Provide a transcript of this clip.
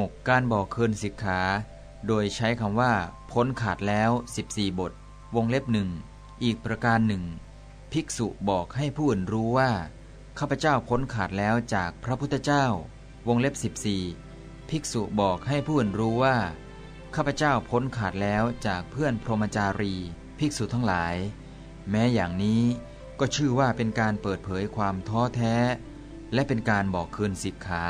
6. การบอกคืนสิกขา โดยใช้คำว่า พ้นขาดแล้ว 14 บท วงเล็บหนึ่งอีกประการหนึ่งภิกษุบอกให้ผู้อื่นรู้ว่า ข้าพเจ้าพ้นขาดแล้วจากพระพุทธเจ้า วงเล็บ 14 ภิกษุบอกให้ผู้อื่นรู้ว่า ข้าพเจ้าพ้นขาดแล้วจากเพื่อนพรหมจารี ภิกษุทั้งหลาย แม้อย่างนี้ก็ชื่อว่าเป็นการเปิดเผยความท้อแท้ และเป็นการบอกคืนสิกขา